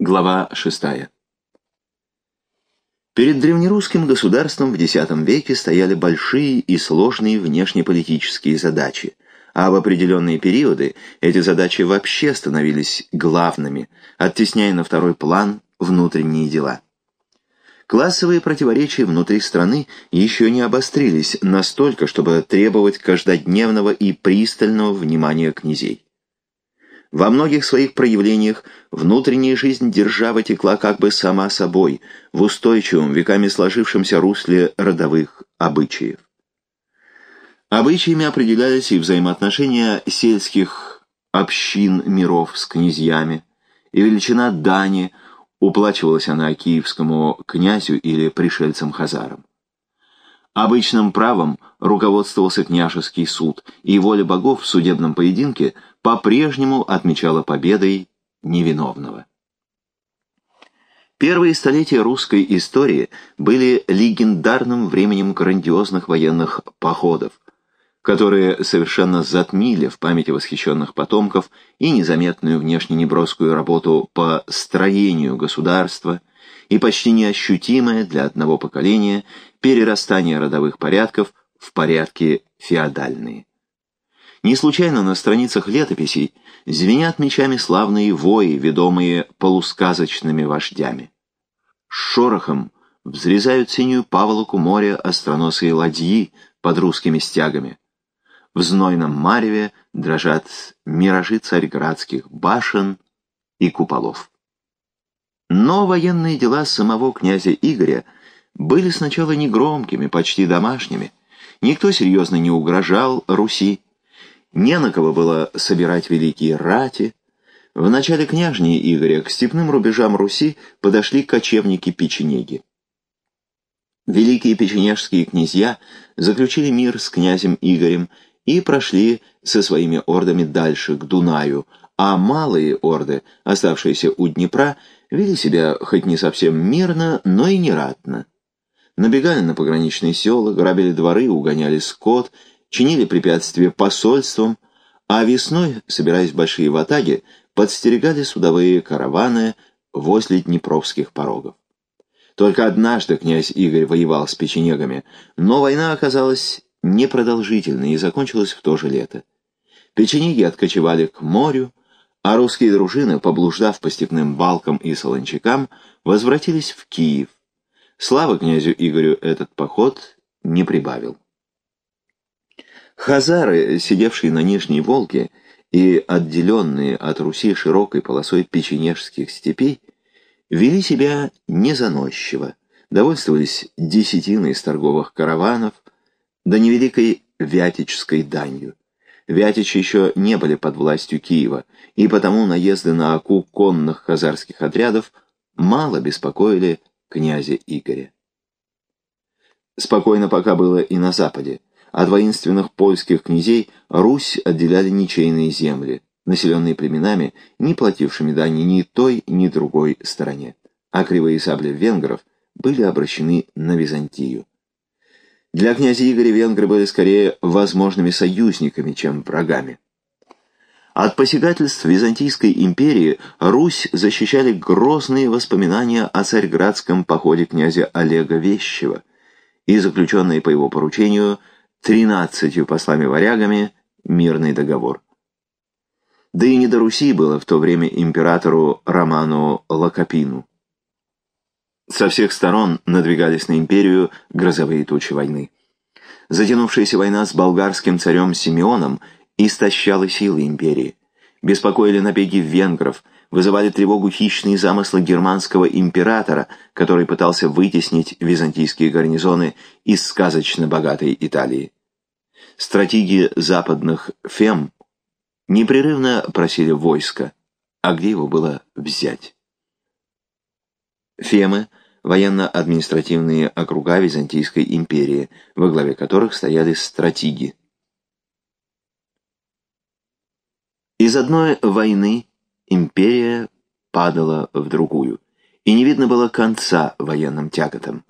Глава 6. Перед древнерусским государством в X веке стояли большие и сложные внешнеполитические задачи, а в определенные периоды эти задачи вообще становились главными, оттесняя на второй план внутренние дела. Классовые противоречия внутри страны еще не обострились настолько, чтобы требовать каждодневного и пристального внимания князей. Во многих своих проявлениях внутренняя жизнь державы текла как бы сама собой, в устойчивом, веками сложившемся русле родовых обычаев. Обычаями определялись и взаимоотношения сельских общин миров с князьями, и величина дани, уплачивалась она киевскому князю или пришельцам-хазарам. Обычным правом руководствовался княжеский суд, и воля богов в судебном поединке по-прежнему отмечала победой невиновного. Первые столетия русской истории были легендарным временем грандиозных военных походов, которые совершенно затмили в памяти восхищенных потомков и незаметную внешне неброскую работу по строению государства и почти неощутимое для одного поколения перерастание родовых порядков в порядки феодальные. Не случайно на страницах летописей звенят мечами славные вои, ведомые полусказочными вождями. С шорохом взрезают синюю паволоку моря остроносые ладьи под русскими стягами. В знойном мареве дрожат миражи царьградских башен и куполов. Но военные дела самого князя Игоря были сначала негромкими, почти домашними. Никто серьезно не угрожал Руси, не на кого было собирать великие рати. В начале княжней Игоря к степным рубежам Руси подошли кочевники-печенеги. Великие печенежские князья заключили мир с князем Игорем и прошли со своими ордами дальше, к Дунаю, а малые орды, оставшиеся у Днепра, вели себя хоть не совсем мирно, но и нератно. Набегали на пограничные села, грабили дворы, угоняли скот чинили препятствия посольствам, а весной, собираясь в большие ватаги, подстерегали судовые караваны возле днепровских порогов. Только однажды князь Игорь воевал с печенегами, но война оказалась непродолжительной и закончилась в то же лето. Печенеги откочевали к морю, а русские дружины, поблуждав по степным балкам и солончакам, возвратились в Киев. Слава князю Игорю этот поход не прибавил. Хазары, сидевшие на Нижней Волге и отделенные от Руси широкой полосой печенежских степей, вели себя незаносчиво, довольствовались десятиной из торговых караванов, да невеликой вятической данью. Вятичи еще не были под властью Киева, и потому наезды на Аку конных хазарских отрядов мало беспокоили князя Игоря. Спокойно пока было и на западе. От воинственных польских князей Русь отделяли ничейные земли, населенные племенами, не платившими дани ни той, ни другой стороне. А кривые сабли венгров были обращены на Византию. Для князя Игоря венгры были скорее возможными союзниками, чем врагами. От посягательств Византийской империи Русь защищали грозные воспоминания о царьградском походе князя Олега Вещева и заключенные по его поручению – тринадцатью послами-варягами мирный договор. Да и не до Руси было в то время императору Роману Лакопину. Со всех сторон надвигались на империю грозовые тучи войны. Затянувшаяся война с болгарским царем Симеоном истощала силы империи. Беспокоили набеги венгров, вызывали тревогу хищные замыслы германского императора, который пытался вытеснить византийские гарнизоны из сказочно богатой Италии. Стратеги западных фем непрерывно просили войска, а где его было взять? Фемы – военно-административные округа Византийской империи, во главе которых стояли стратеги. Из одной войны империя падала в другую, и не видно было конца военным тяготам.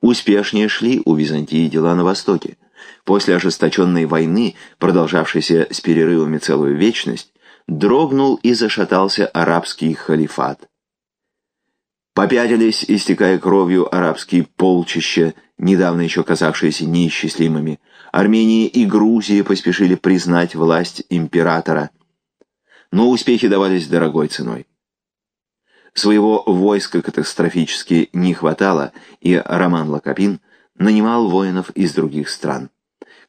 Успешнее шли у Византии дела на Востоке. После ожесточенной войны, продолжавшейся с перерывами целую вечность, дрогнул и зашатался арабский халифат. Попятились, истекая кровью, арабские полчища, недавно еще казавшиеся неисчислимыми. Армения и Грузия поспешили признать власть императора. Но успехи давались дорогой ценой. Своего войска катастрофически не хватало, и Роман Лакопин нанимал воинов из других стран.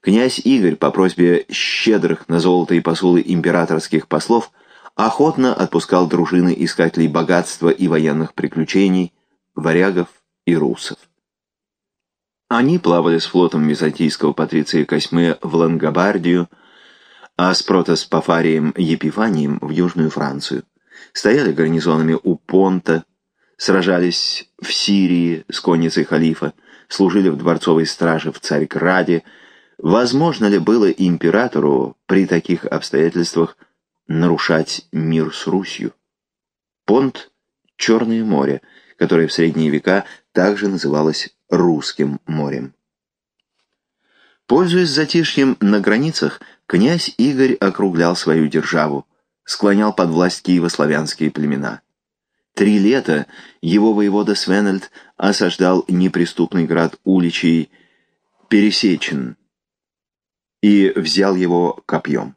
Князь Игорь по просьбе щедрых на золото и посулы императорских послов охотно отпускал дружины искателей богатства и военных приключений, варягов и русов. Они плавали с флотом византийского патриция Косьмы в Лангобардию, а с протоспофарием Епифанием в Южную Францию. Стояли гарнизонами у Понта, сражались в Сирии с конницей халифа, служили в дворцовой страже в Царьграде, Возможно ли было императору при таких обстоятельствах нарушать мир с Русью? Понт — Черное море, которое в средние века также называлось Русским морем. Пользуясь затишьем на границах, князь Игорь округлял свою державу, склонял под власть киево-славянские племена. Три лета его воевода Свенельд осаждал неприступный град Уличий Пересечен, и взял его копьем.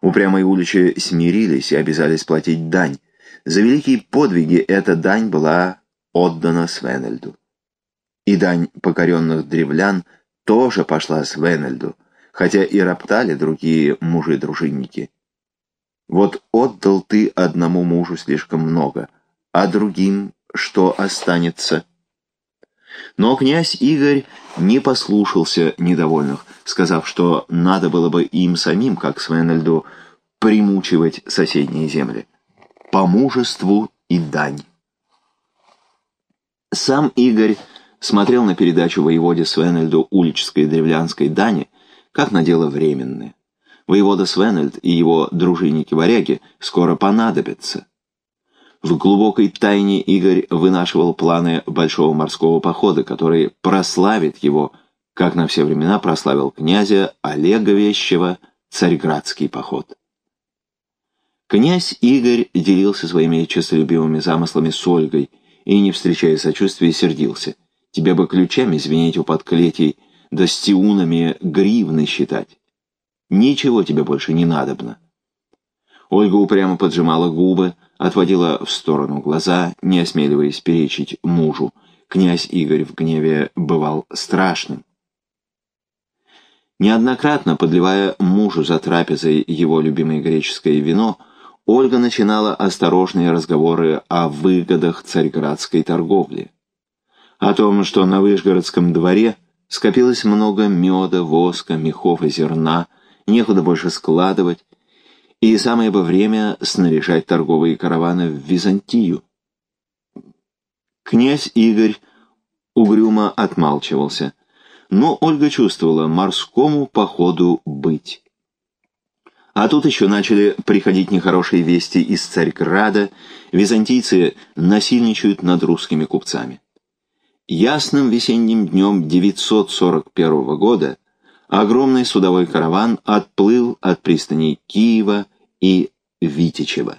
Упрямые уличи смирились и обязались платить дань. За великие подвиги эта дань была отдана Свенельду. И дань покоренных древлян тоже пошла Свенельду, хотя и роптали другие мужи-дружинники. Вот отдал ты одному мужу слишком много, а другим что останется? Но князь Игорь не послушался недовольных, сказав, что надо было бы им самим, как Свенельду, примучивать соседние земли. По мужеству и дань. Сам Игорь смотрел на передачу воеводе Свенельду уличской древлянской дани, как на дело временное. Воевода Свенельд и его дружинники-варяги скоро понадобятся. В глубокой тайне Игорь вынашивал планы большого морского похода, который прославит его, как на все времена прославил князя Олега Вещева царьградский поход. Князь Игорь делился своими честолюбивыми замыслами с Ольгой и, не встречая сочувствия, сердился. Тебе бы ключами звенеть у подклетий, да стеунами гривны считать. Ничего тебе больше не надобно. Ольга упрямо поджимала губы, отводила в сторону глаза, не осмеливаясь перечить мужу. Князь Игорь в гневе бывал страшным. Неоднократно подливая мужу за трапезой его любимое греческое вино, Ольга начинала осторожные разговоры о выгодах царьградской торговли. О том, что на Вышгородском дворе скопилось много меда, воска, мехов и зерна, некуда больше складывать, и самое бы время снаряжать торговые караваны в Византию. Князь Игорь угрюмо отмалчивался, но Ольга чувствовала морскому походу быть. А тут еще начали приходить нехорошие вести из Царьграда, византийцы насильничают над русскими купцами. Ясным весенним днем 941 года огромный судовой караван отплыл от пристаней Киева и Витичева.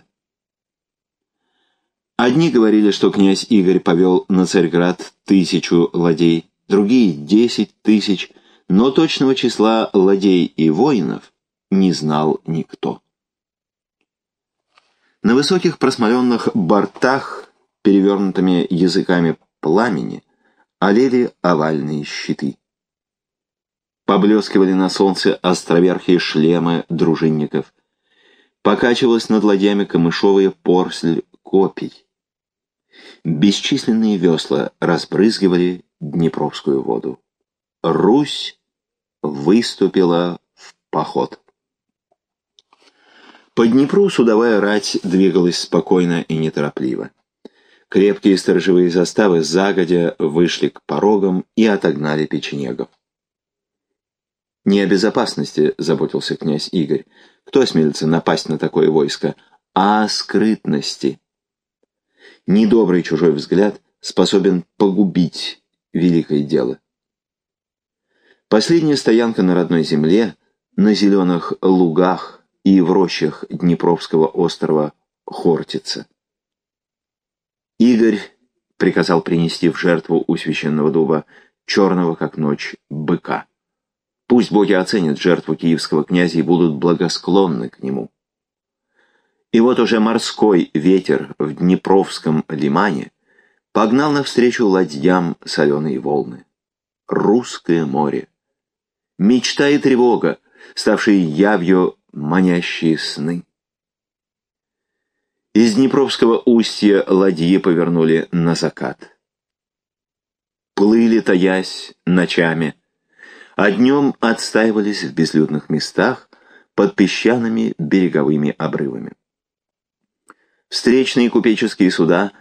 Одни говорили, что князь Игорь повел на Царьград тысячу ладей, другие — десять тысяч, но точного числа ладей и воинов не знал никто. На высоких просмоленных бортах, перевернутыми языками пламени, олели овальные щиты. Поблескивали на солнце островерхие шлемы дружинников. Покачивалась над ладьями камышовая порсль копий. Бесчисленные весла разбрызгивали Днепровскую воду. Русь выступила в поход. По Днепру судовая рать двигалась спокойно и неторопливо. Крепкие сторожевые заставы загодя вышли к порогам и отогнали печенегов. Не о безопасности заботился князь Игорь. Кто осмелится напасть на такое войско? А о скрытности. Недобрый чужой взгляд способен погубить великое дело. Последняя стоянка на родной земле, на зеленых лугах и в рощах Днепровского острова Хортица. Игорь приказал принести в жертву у священного дуба черного, как ночь, быка. Пусть боги оценят жертву киевского князя и будут благосклонны к нему. И вот уже морской ветер в Днепровском лимане погнал навстречу ладьям соленые волны. Русское море. Мечта и тревога, ставшие явью манящие сны. Из Днепровского устья ладьи повернули на закат. Плыли, таясь, ночами, а днем отстаивались в безлюдных местах под песчаными береговыми обрывами. Встречные купеческие суда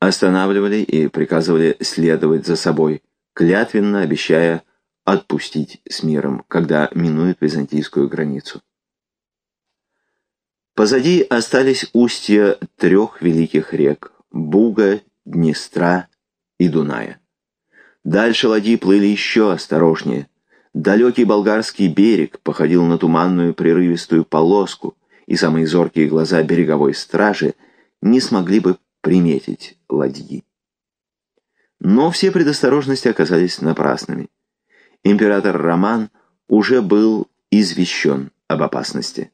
останавливали и приказывали следовать за собой, клятвенно обещая отпустить с миром, когда минуют византийскую границу. Позади остались устья трех великих рек – Буга, Днестра и Дуная. Дальше ладьи плыли еще осторожнее. Далекий болгарский берег походил на туманную прерывистую полоску, и самые зоркие глаза береговой стражи не смогли бы приметить ладьи. Но все предосторожности оказались напрасными. Император Роман уже был извещен об опасности.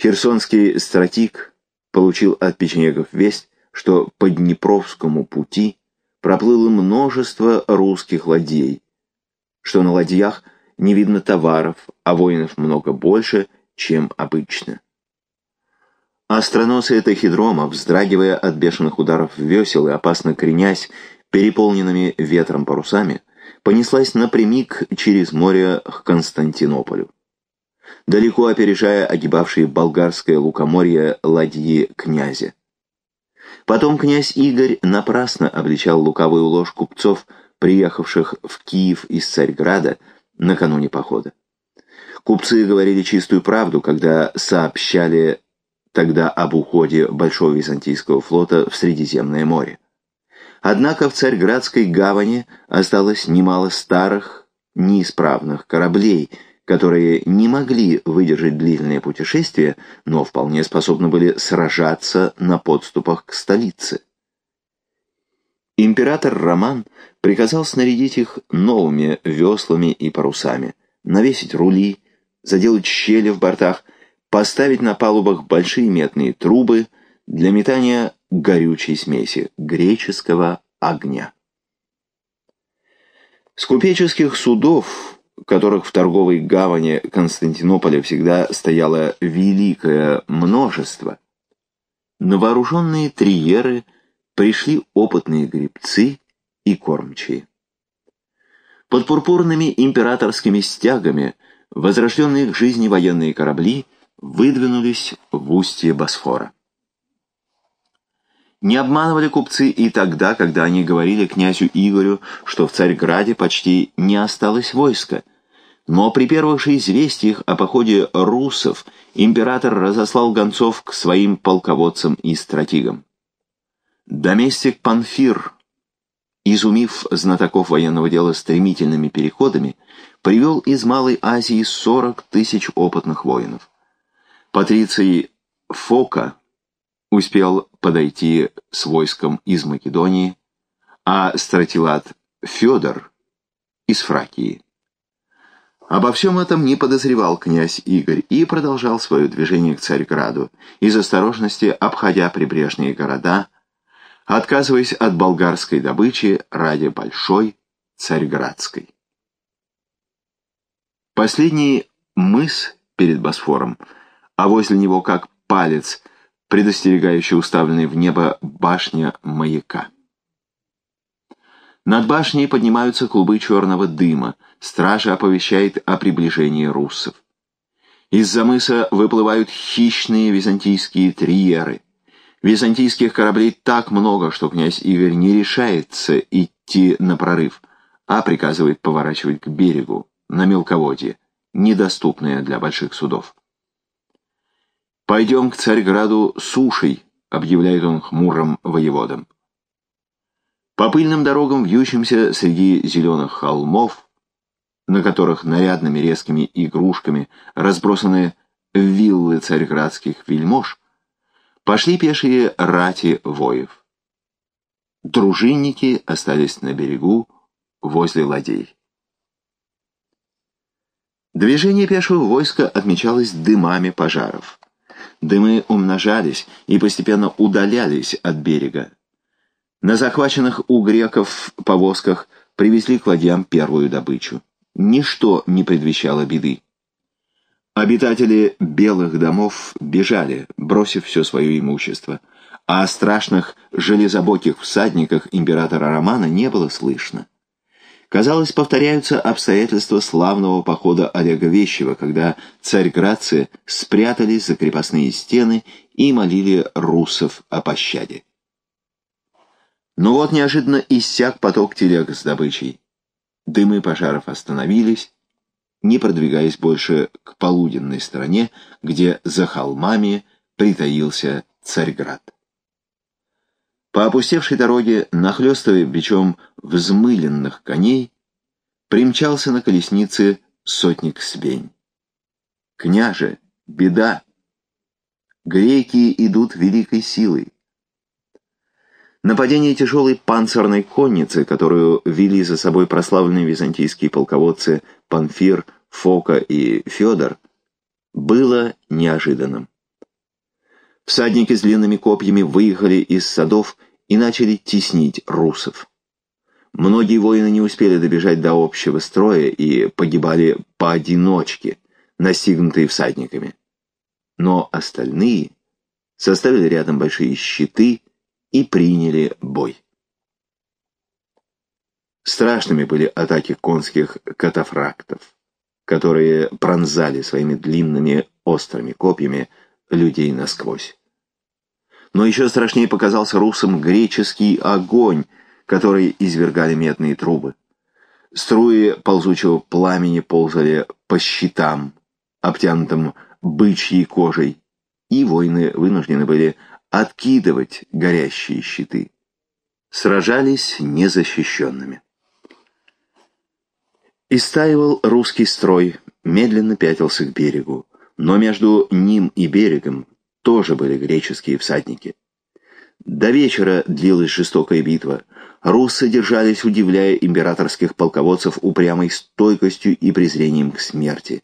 Херсонский стратик получил от печенегов весть, что по Днепровскому пути проплыло множество русских ладей, что на ладьях не видно товаров, а воинов много больше, чем обычно. Остроносая Тахидрома, вздрагивая от бешеных ударов весел и опасно кренясь переполненными ветром парусами, понеслась напрямик через море к Константинополю далеко опережая огибавшие болгарское лукоморье ладьи князя. Потом князь Игорь напрасно обличал лукавую ложь купцов, приехавших в Киев из Царьграда накануне похода. Купцы говорили чистую правду, когда сообщали тогда об уходе Большого Византийского флота в Средиземное море. Однако в Царьградской гавани осталось немало старых, неисправных кораблей – которые не могли выдержать длительное путешествие, но вполне способны были сражаться на подступах к столице. Император Роман приказал снарядить их новыми веслами и парусами, навесить рули, заделать щели в бортах, поставить на палубах большие медные трубы для метания горючей смеси греческого огня. С купеческих судов которых в торговой гавани Константинополя всегда стояло великое множество, на вооруженные триеры пришли опытные гребцы и кормчие. Под пурпурными императорскими стягами возрожденные к жизни военные корабли выдвинулись в устье Босфора. Не обманывали купцы и тогда, когда они говорили князю Игорю, что в Царьграде почти не осталось войска, но при первых же известиях о походе русов император разослал гонцов к своим полководцам и стратегам. Доместик Панфир, изумив знатоков военного дела стремительными переходами, привел из Малой Азии 40 тысяч опытных воинов. Патриций Фока успел подойти с войском из Македонии, а стратилат Федор из Фракии. Обо всем этом не подозревал князь Игорь и продолжал свое движение к Царьграду, из осторожности обходя прибрежные города, отказываясь от болгарской добычи ради большой Царьградской. Последний мыс перед Босфором, а возле него как палец, предостерегающий уставленный в небо башня маяка. Над башней поднимаются клубы черного дыма. Стража оповещает о приближении руссов. Из-за мыса выплывают хищные византийские триеры. Византийских кораблей так много, что князь Игорь не решается идти на прорыв, а приказывает поворачивать к берегу, на мелководье, недоступное для больших судов. «Пойдем к Царьграду сушей», — объявляет он хмурым воеводам. По пыльным дорогам, вьющимся среди зеленых холмов, на которых нарядными резкими игрушками разбросаны виллы царьградских вельмож, пошли пешие рати воев. Дружинники остались на берегу возле ладей. Движение пешего войска отмечалось дымами пожаров. Дымы умножались и постепенно удалялись от берега. На захваченных у греков повозках привезли к ладьям первую добычу. Ничто не предвещало беды. Обитатели белых домов бежали, бросив все свое имущество, а о страшных железобоких всадниках императора Романа не было слышно. Казалось, повторяются обстоятельства славного похода Олега Вещева, когда царь-градцы спрятались за крепостные стены и молили русов о пощаде. Но вот неожиданно иссяк поток телег с добычей. Дымы пожаров остановились, не продвигаясь больше к полуденной стороне, где за холмами притаился Царьград. По опустевшей дороге, нахлёстывая бичом взмыленных коней, примчался на колеснице сотник Свень. «Княже, беда! Греки идут великой силой. Нападение тяжелой панцирной конницы, которую вели за собой прославленные византийские полководцы Панфир, Фока и Федор, было неожиданным. Всадники с длинными копьями выехали из садов и начали теснить русов. Многие воины не успели добежать до общего строя и погибали поодиночке, настигнутые всадниками. Но остальные составили рядом большие щиты и приняли бой. Страшными были атаки конских катафрактов, которые пронзали своими длинными острыми копьями людей насквозь. Но еще страшнее показался русам греческий огонь, который извергали медные трубы. Струи ползучего пламени ползали по щитам, обтянутым бычьей кожей, и воины вынуждены были откидывать горящие щиты. Сражались незащищенными. Истаивал русский строй, медленно пятился к берегу, но между ним и берегом тоже были греческие всадники. До вечера длилась жестокая битва. Руссы держались, удивляя императорских полководцев упрямой стойкостью и презрением к смерти.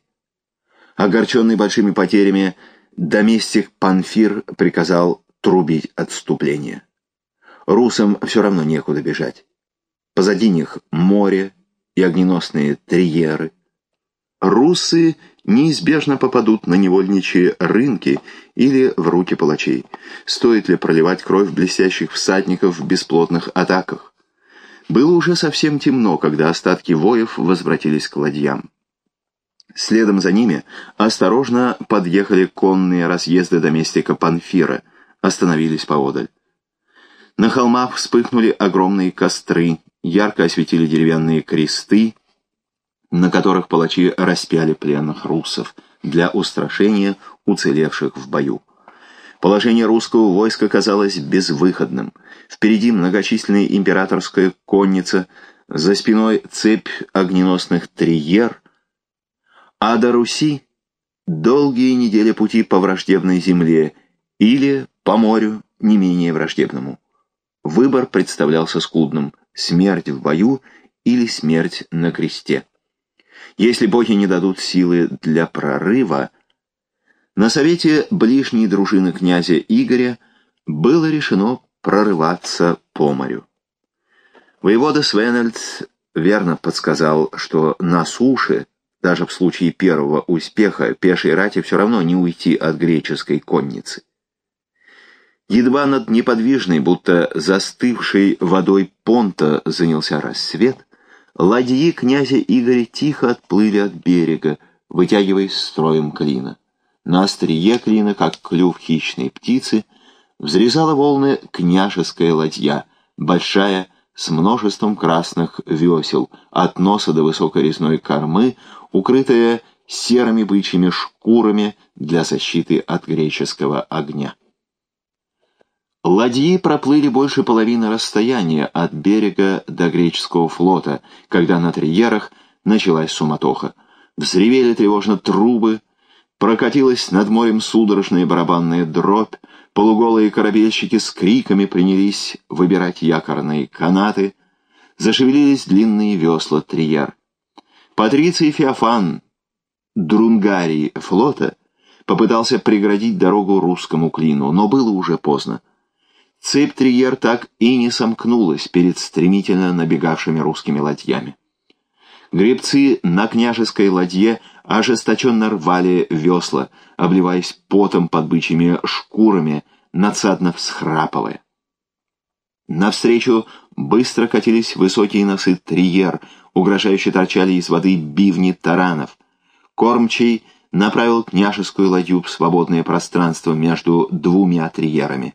Огорченный большими потерями, доместик Панфир приказал трубить отступление. Русам все равно некуда бежать. Позади них море и огненосные триеры. Русы неизбежно попадут на невольничьи рынки или в руки палачей. Стоит ли проливать кровь блестящих всадников в бесплотных атаках? Было уже совсем темно, когда остатки воев возвратились к ладьям. Следом за ними осторожно подъехали конные разъезды доместика Панфира, остановились поодаль. На холмах вспыхнули огромные костры, ярко осветили деревянные кресты, на которых палачи распяли пленных русов для устрашения уцелевших в бою. Положение русского войска казалось безвыходным. Впереди многочисленная императорская конница, за спиной цепь огненосных триер, а до Руси долгие недели пути по враждебной земле или по морю не менее враждебному. Выбор представлялся скудным – смерть в бою или смерть на кресте. Если боги не дадут силы для прорыва, на совете ближней дружины князя Игоря было решено прорываться по морю. Воевода Свенельц верно подсказал, что на суше, даже в случае первого успеха, пешей рати все равно не уйти от греческой конницы. Едва над неподвижной, будто застывшей водой понта занялся рассвет, Ладьи князя Игоря тихо отплыли от берега, вытягиваясь строем клина. На острие клина, как клюв хищной птицы, взрезала волны княжеская ладья, большая, с множеством красных весел, от носа до высокой резной кормы, укрытая серыми бычьими шкурами для защиты от греческого огня. Ладьи проплыли больше половины расстояния от берега до греческого флота, когда на триерах началась суматоха. Взревели тревожно трубы, Прокатилась над морем судорожная барабанная дробь, полуголые корабельщики с криками принялись выбирать якорные канаты, зашевелились длинные весла триер. Патриций Феофан, Друнгарий флота, попытался преградить дорогу русскому клину, но было уже поздно. Цепь Триер так и не сомкнулась перед стремительно набегавшими русскими ладьями. Гребцы на княжеской ладье ожесточенно рвали весла, обливаясь потом под бычьими шкурами, надсадно всхрапывая. Навстречу быстро катились высокие носы триер, угрожающе торчали из воды бивни таранов. Кормчий направил княжескую ладью в свободное пространство между двумя триерами.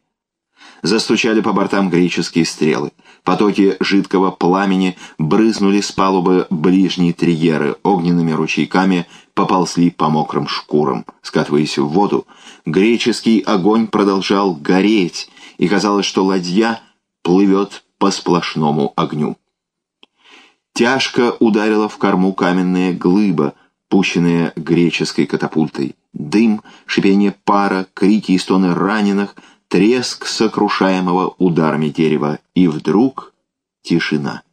Застучали по бортам греческие стрелы. Потоки жидкого пламени брызнули с палубы ближние триеры, огненными ручейками поползли по мокрым шкурам. Скатываясь в воду, греческий огонь продолжал гореть, и казалось, что ладья плывет по сплошному огню. Тяжко ударила в корму каменная глыба, пущенная греческой катапультой. Дым, шипение пара, крики и стоны раненых — треск сокрушаемого ударами дерева, и вдруг тишина.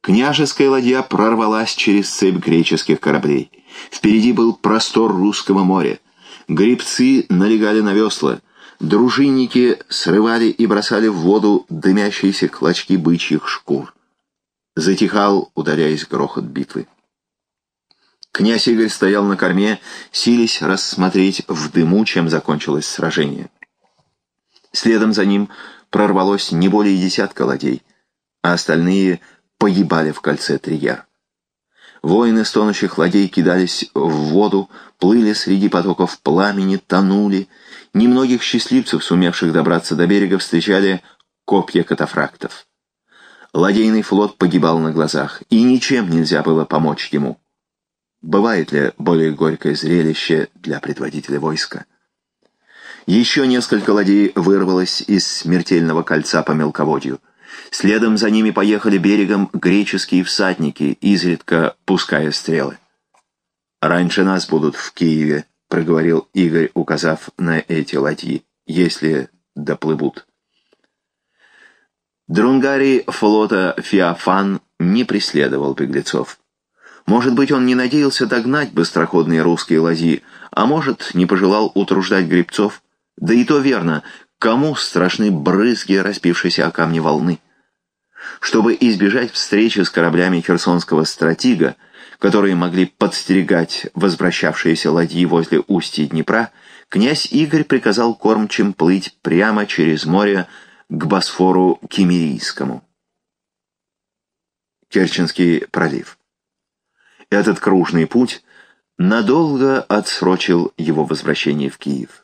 Княжеская ладья прорвалась через цепь греческих кораблей. Впереди был простор русского моря. Гребцы налегали на весла. Дружинники срывали и бросали в воду дымящиеся клочки бычьих шкур. Затихал, ударяясь грохот битвы. Князь Игорь стоял на корме, сились рассмотреть в дыму, чем закончилось сражение. Следом за ним прорвалось не более десятка ладей, а остальные погибали в кольце Триер. Воины стонущих ладей кидались в воду, плыли среди потоков пламени, тонули. Немногих счастливцев, сумевших добраться до берега, встречали копья катафрактов. Ладейный флот погибал на глазах, и ничем нельзя было помочь ему. Бывает ли более горькое зрелище для предводителя войска? Еще несколько ладей вырвалось из смертельного кольца по мелководью. Следом за ними поехали берегом греческие всадники, изредка пуская стрелы. «Раньше нас будут в Киеве», — проговорил Игорь, указав на эти ладьи, — «если доплывут». Друнгарий флота Феофан не преследовал беглецов. Может быть, он не надеялся догнать быстроходные русские ладьи, а может, не пожелал утруждать гребцов. Да и то верно, кому страшны брызги, распившиеся о камни волны. Чтобы избежать встречи с кораблями херсонского стратега, которые могли подстерегать возвращавшиеся ладьи возле устья Днепра, князь Игорь приказал кормчим плыть прямо через море к Босфору Кемерийскому. Керченский пролив. Этот кружный путь надолго отсрочил его возвращение в Киев.